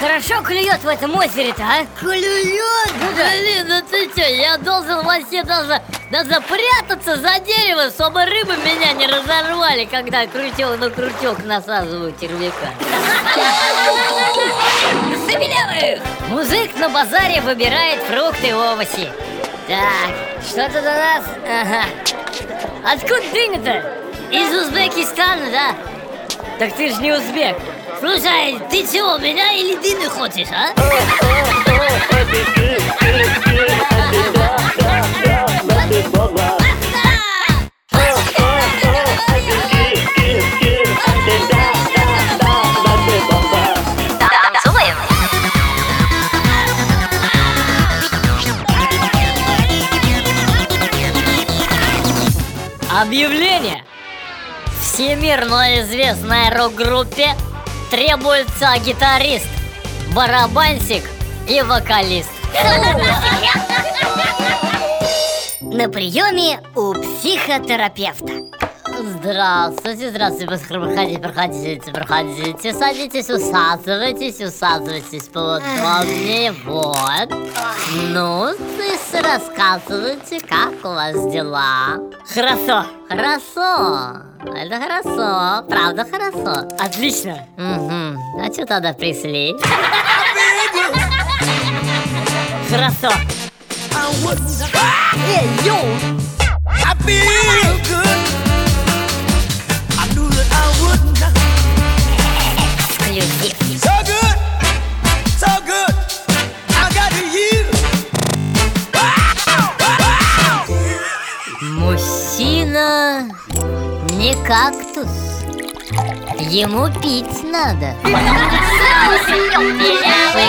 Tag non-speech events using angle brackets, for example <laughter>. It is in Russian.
хорошо клюет в этом озере-то, а? Клюет? Блин, ну ты что, я должен вообще даже, даже прятаться за дерево, чтобы рыбы меня не разорвали, когда крючок на крючок насаживаю червяка. Забелевых! Музык на базаре выбирает фрукты и овощи. Так, что тут у нас? Ага. Откуда ты-то? Из Узбекистана, да? Так ты ж не узбек. Слушай, ты чего, меня или дыны хочешь, а? Объявление! Всемирно известной рок-группе требуется гитарист, барабанщик и вокалист. <laughs> На приеме у психотерапевта. Здравствуйте, здравствуйте, проходите, проходите, проходите, садитесь, усаживайтесь, усаживайтесь поудобнее, вот. Ну, ты рассказывайте, как у вас дела? Хорошо. Хорошо, это хорошо, правда хорошо. Отлично. Угу. А что тогда пришли? Хорошо. Эй, йоу! Не кактус. Ему пить надо. Белявый.